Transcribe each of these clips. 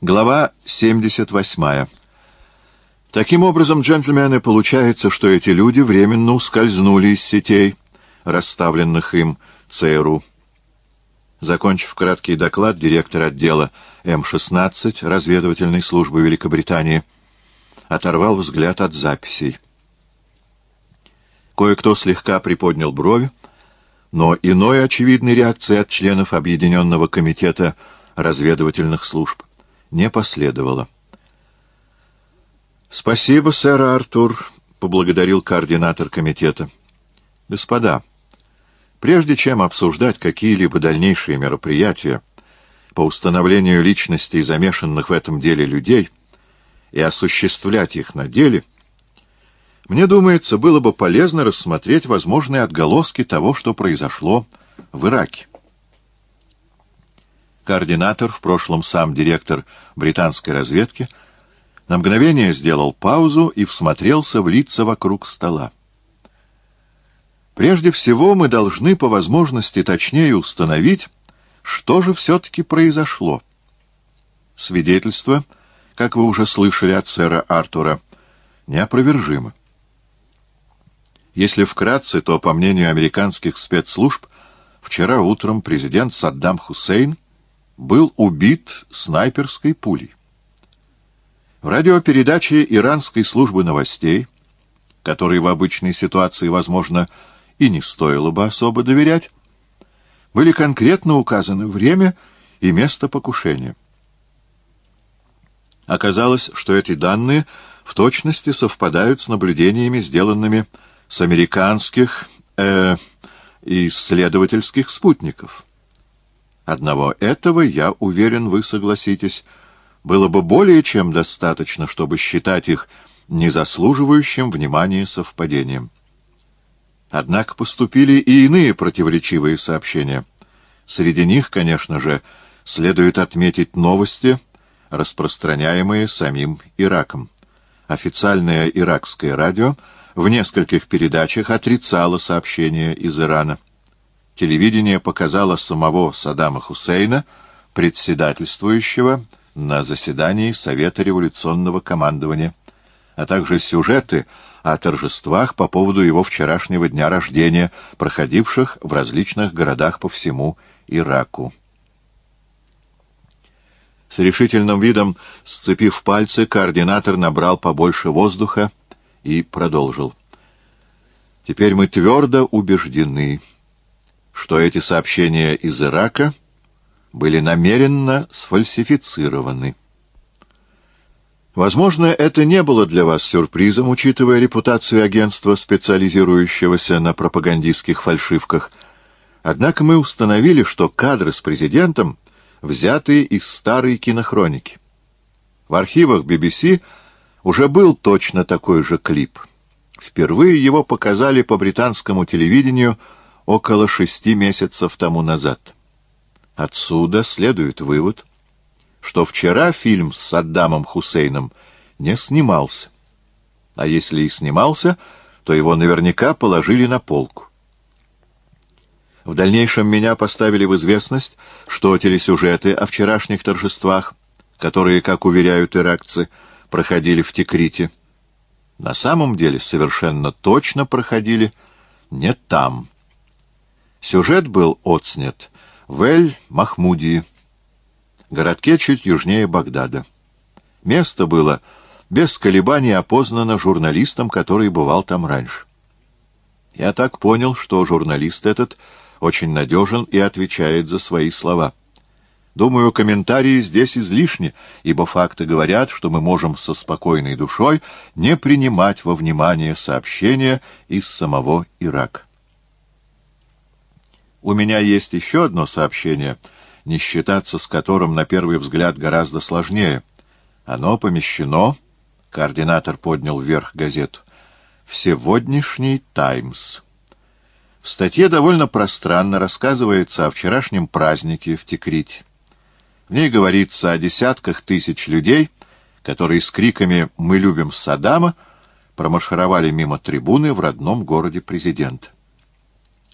Глава 78. Таким образом, джентльмены, получается, что эти люди временно ускользнули из сетей, расставленных им ЦРУ. Закончив краткий доклад, директор отдела М-16 разведывательной службы Великобритании оторвал взгляд от записей. Кое-кто слегка приподнял брови, но иной очевидной реакции от членов Объединенного комитета разведывательных служб не последовало. «Спасибо, сэр Артур», — поблагодарил координатор комитета. «Господа, прежде чем обсуждать какие-либо дальнейшие мероприятия по установлению личностей замешанных в этом деле людей и осуществлять их на деле, мне думается, было бы полезно рассмотреть возможные отголоски того, что произошло в Ираке. Координатор, в прошлом сам директор британской разведки, на мгновение сделал паузу и всмотрелся в лица вокруг стола. Прежде всего мы должны по возможности точнее установить, что же все-таки произошло. Свидетельство, как вы уже слышали от сэра Артура, неопровержимо. Если вкратце, то, по мнению американских спецслужб, вчера утром президент Саддам Хусейн был убит снайперской пулей. В радиопередаче иранской службы новостей, которой в обычной ситуации, возможно, и не стоило бы особо доверять, были конкретно указаны время и место покушения. Оказалось, что эти данные в точности совпадают с наблюдениями, сделанными с американских э, исследовательских спутников. Одного этого, я уверен, вы согласитесь, было бы более чем достаточно, чтобы считать их незаслуживающим внимания совпадением. Однако поступили и иные противоречивые сообщения. Среди них, конечно же, следует отметить новости, распространяемые самим Ираком. Официальное иракское радио в нескольких передачах отрицало сообщения из Ирана телевидение показало самого Саддама Хусейна, председательствующего на заседании Совета революционного командования, а также сюжеты о торжествах по поводу его вчерашнего дня рождения, проходивших в различных городах по всему Ираку. С решительным видом, сцепив пальцы, координатор набрал побольше воздуха и продолжил. «Теперь мы твердо убеждены» что эти сообщения из Ирака были намеренно сфальсифицированы. Возможно, это не было для вас сюрпризом, учитывая репутацию агентства, специализирующегося на пропагандистских фальшивках. Однако мы установили, что кадры с президентом взяты из старой кинохроники. В архивах BBC уже был точно такой же клип. Впервые его показали по британскому телевидению – около шести месяцев тому назад. Отсюда следует вывод, что вчера фильм с Саддамом Хусейном не снимался. А если и снимался, то его наверняка положили на полку. В дальнейшем меня поставили в известность, что телесюжеты о вчерашних торжествах, которые, как уверяют иракцы, проходили в Текрите, на самом деле совершенно точно проходили не там. Сюжет был отснят в Эль-Махмудии, городке чуть южнее Багдада. Место было без колебаний опознано журналистом, который бывал там раньше. Я так понял, что журналист этот очень надежен и отвечает за свои слова. Думаю, комментарии здесь излишни, ибо факты говорят, что мы можем со спокойной душой не принимать во внимание сообщения из самого Ирака. У меня есть еще одно сообщение, не считаться с которым на первый взгляд гораздо сложнее. Оно помещено, координатор поднял вверх газету, в сегодняшний «Таймс». В статье довольно пространно рассказывается о вчерашнем празднике в Текрите. В ней говорится о десятках тысяч людей, которые с криками «Мы любим Саддама» промаршировали мимо трибуны в родном городе президента.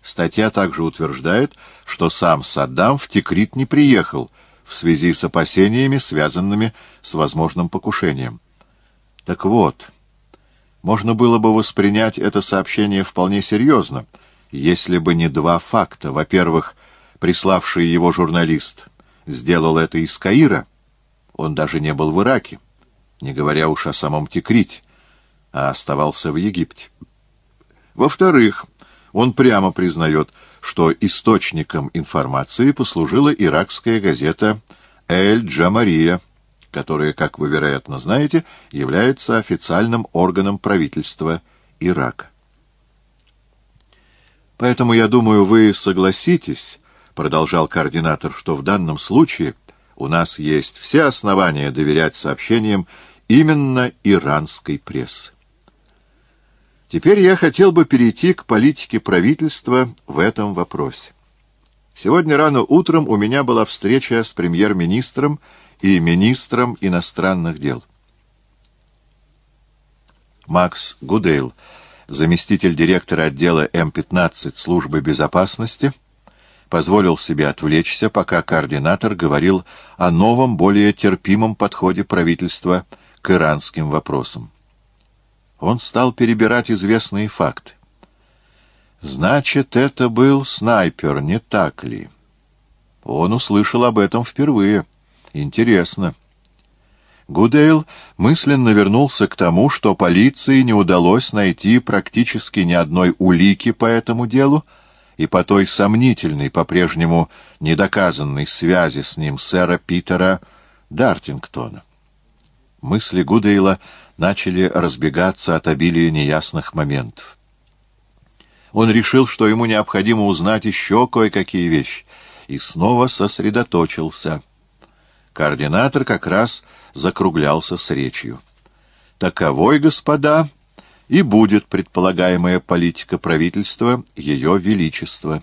Статья также утверждает, что сам Саддам в Тикрит не приехал, в связи с опасениями, связанными с возможным покушением. Так вот, можно было бы воспринять это сообщение вполне серьезно, если бы не два факта. Во-первых, приславший его журналист сделал это из Каира, он даже не был в Ираке, не говоря уж о самом Текрите, а оставался в Египте. Во-вторых, он прямо признает, что источником информации послужила иракская газета «Эль-Джамария», которая, как вы, вероятно, знаете, является официальным органом правительства Ирака. Поэтому, я думаю, вы согласитесь, — продолжал координатор, — что в данном случае у нас есть все основания доверять сообщениям именно иранской прессы. Теперь я хотел бы перейти к политике правительства в этом вопросе. Сегодня рано утром у меня была встреча с премьер-министром и министром иностранных дел. Макс Гудейл, заместитель директора отдела М-15 службы безопасности, позволил себе отвлечься, пока координатор говорил о новом, более терпимом подходе правительства к иранским вопросам. Он стал перебирать известные факты. Значит, это был снайпер, не так ли? Он услышал об этом впервые. Интересно. Гудейл мысленно вернулся к тому, что полиции не удалось найти практически ни одной улики по этому делу, и по той сомнительной, по-прежнему недоказанной связи с ним сэра Питера Дартингтона. Мысли Гудейла начали разбегаться от обилия неясных моментов. Он решил, что ему необходимо узнать еще кое-какие вещи, и снова сосредоточился. Координатор как раз закруглялся с речью. «Таковой, господа, и будет предполагаемая политика правительства Ее Величества».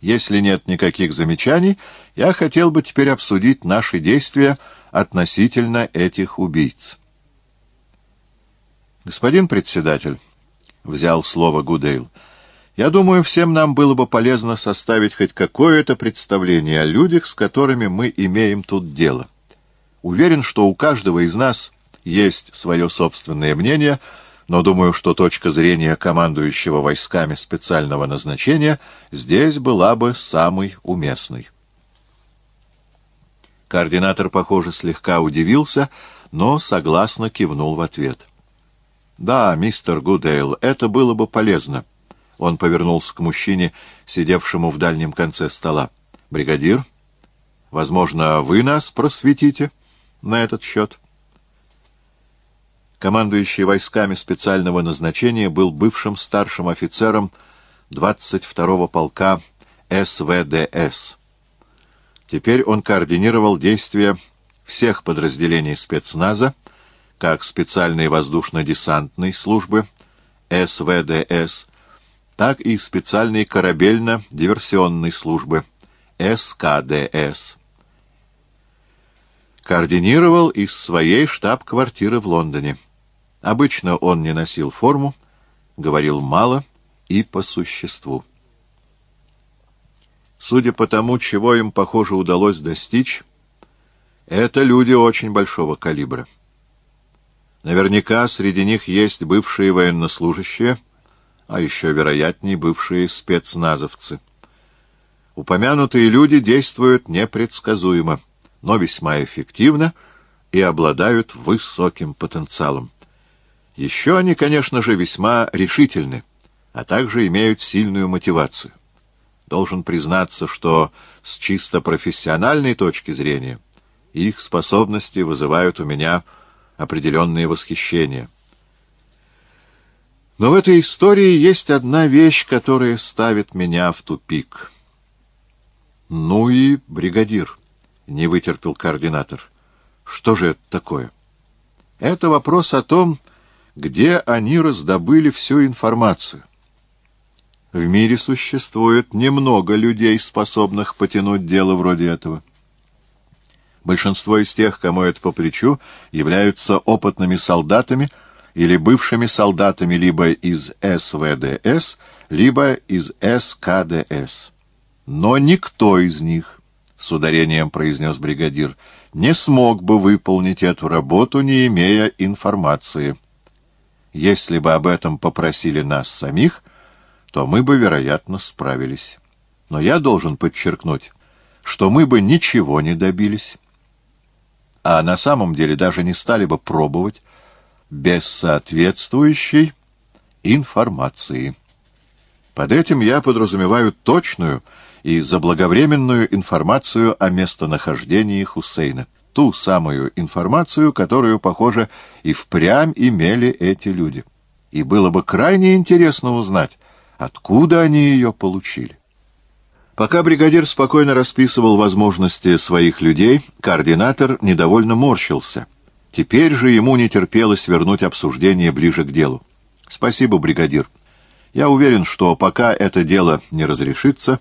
Если нет никаких замечаний, я хотел бы теперь обсудить наши действия относительно этих убийц. Господин председатель, — взял слово Гудейл, — я думаю, всем нам было бы полезно составить хоть какое-то представление о людях, с которыми мы имеем тут дело. Уверен, что у каждого из нас есть свое собственное мнение, но думаю, что точка зрения командующего войсками специального назначения здесь была бы самой уместной. Координатор, похоже, слегка удивился, но согласно кивнул в ответ. «Да, мистер Гудейл, это было бы полезно». Он повернулся к мужчине, сидевшему в дальнем конце стола. «Бригадир, возможно, вы нас просветите на этот счет?» Командующий войсками специального назначения был бывшим старшим офицером 22-го полка СВДС. Теперь он координировал действия всех подразделений спецназа, как специальной воздушно-десантной службы СВДС, так и специальной корабельно-диверсионной службы СКДС. Координировал из своей штаб-квартиры в Лондоне. Обычно он не носил форму, говорил мало и по существу. Судя по тому, чего им, похоже, удалось достичь, это люди очень большого калибра. Наверняка среди них есть бывшие военнослужащие, а еще, вероятнее, бывшие спецназовцы. Упомянутые люди действуют непредсказуемо, но весьма эффективно и обладают высоким потенциалом. Еще они, конечно же, весьма решительны, а также имеют сильную мотивацию. Должен признаться, что с чисто профессиональной точки зрения их способности вызывают у меня определенные восхищения. Но в этой истории есть одна вещь, которая ставит меня в тупик. «Ну и бригадир», — не вытерпел координатор. «Что же это такое?» «Это вопрос о том, где они раздобыли всю информацию. В мире существует немного людей, способных потянуть дело вроде этого. Большинство из тех, кому это по плечу, являются опытными солдатами или бывшими солдатами либо из СВДС, либо из СКДС. Но никто из них, с ударением произнес бригадир, — не смог бы выполнить эту работу, не имея информации. Если бы об этом попросили нас самих, то мы бы, вероятно, справились. Но я должен подчеркнуть, что мы бы ничего не добились, а на самом деле даже не стали бы пробовать без соответствующей информации. Под этим я подразумеваю точную и заблаговременную информацию о местонахождении Хусейна. Ту самую информацию, которую, похоже, и впрямь имели эти люди. И было бы крайне интересно узнать, откуда они ее получили. Пока бригадир спокойно расписывал возможности своих людей, координатор недовольно морщился. Теперь же ему не терпелось вернуть обсуждение ближе к делу. «Спасибо, бригадир. Я уверен, что пока это дело не разрешится,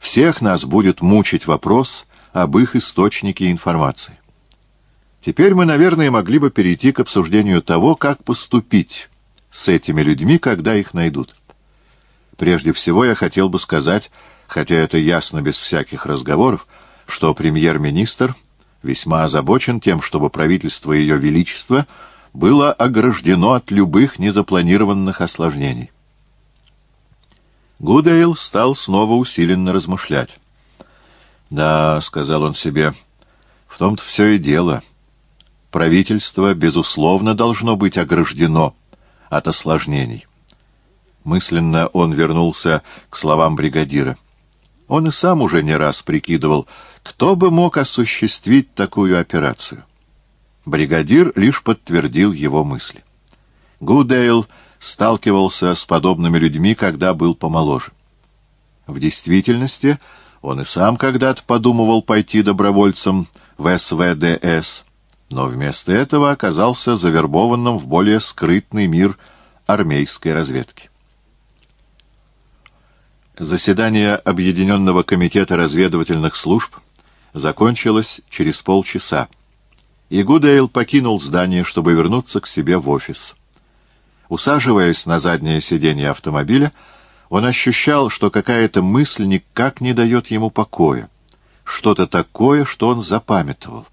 всех нас будет мучить вопрос об их источнике информации. Теперь мы, наверное, могли бы перейти к обсуждению того, как поступить с этими людьми, когда их найдут. Прежде всего я хотел бы сказать, хотя это ясно без всяких разговоров, что премьер-министр весьма озабочен тем, чтобы правительство Ее Величества было ограждено от любых незапланированных осложнений. Гудейл стал снова усиленно размышлять. «Да», — сказал он себе, — «в том-то все и дело. Правительство, безусловно, должно быть ограждено от осложнений». Мысленно он вернулся к словам бригадира. Он и сам уже не раз прикидывал, кто бы мог осуществить такую операцию. Бригадир лишь подтвердил его мысли. Гудейл сталкивался с подобными людьми, когда был помоложе. В действительности он и сам когда-то подумывал пойти добровольцем в СВДС, но вместо этого оказался завербованным в более скрытный мир армейской разведки. Заседание Объединенного комитета разведывательных служб закончилось через полчаса, и Гудейл покинул здание, чтобы вернуться к себе в офис. Усаживаясь на заднее сиденье автомобиля, он ощущал, что какая-то мысль никак не дает ему покоя. Что-то такое, что он запамятовал.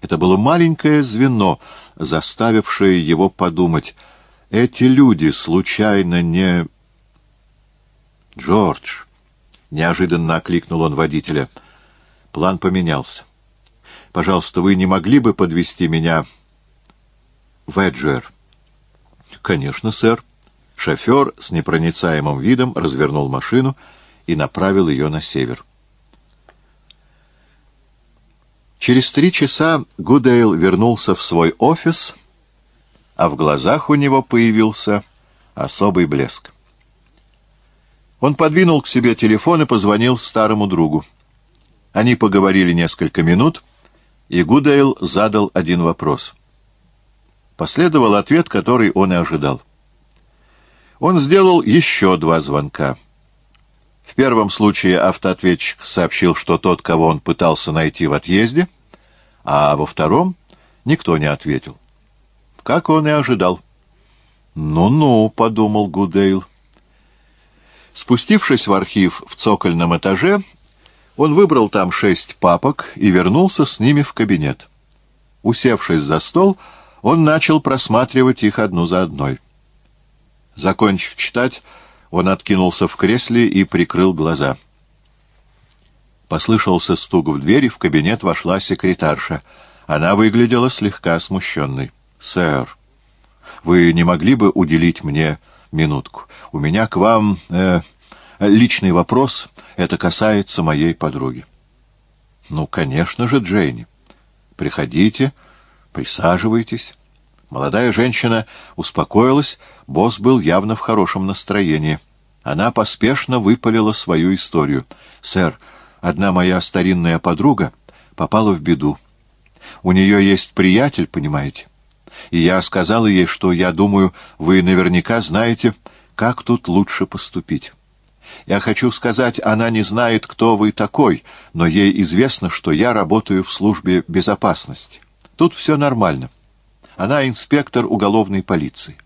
Это было маленькое звено, заставившее его подумать, эти люди случайно не... «Джордж!» — неожиданно окликнул он водителя. План поменялся. «Пожалуйста, вы не могли бы подвести меня в Эджер?» «Конечно, сэр». Шофер с непроницаемым видом развернул машину и направил ее на север. Через три часа Гудейл вернулся в свой офис, а в глазах у него появился особый блеск. Он подвинул к себе телефон и позвонил старому другу. Они поговорили несколько минут, и Гудейл задал один вопрос — Последовал ответ, который он и ожидал. Он сделал еще два звонка. В первом случае автоответчик сообщил, что тот, кого он пытался найти в отъезде, а во втором никто не ответил. Как он и ожидал. «Ну-ну», — подумал Гудейл. Спустившись в архив в цокольном этаже, он выбрал там шесть папок и вернулся с ними в кабинет. Усевшись за стол, он начал просматривать их одну за одной. Закончив читать, он откинулся в кресле и прикрыл глаза. Послышался стук в дверь, и в кабинет вошла секретарша. Она выглядела слегка смущенной. «Сэр, вы не могли бы уделить мне минутку? У меня к вам э, личный вопрос. Это касается моей подруги». «Ну, конечно же, Джейни. Приходите». «Присаживайтесь». Молодая женщина успокоилась, босс был явно в хорошем настроении. Она поспешно выпалила свою историю. «Сэр, одна моя старинная подруга попала в беду. У нее есть приятель, понимаете? И я сказала ей, что я думаю, вы наверняка знаете, как тут лучше поступить». Я хочу сказать, она не знает, кто вы такой, но ей известно, что я работаю в службе безопасности. Тут все нормально. Она инспектор уголовной полиции.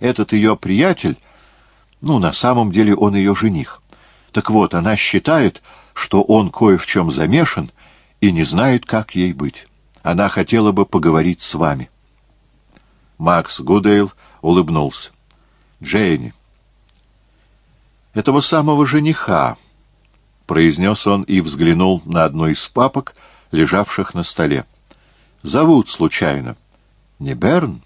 Этот ее приятель, ну, на самом деле он ее жених. Так вот, она считает, что он кое в чем замешан и не знает, как ей быть. Она хотела бы поговорить с вами». Макс Гудейл улыбнулся. «Джейни, этого самого жениха», — произнес он и взглянул на одну из папок, лежавших на столе. «Зовут случайно. Не Берн?»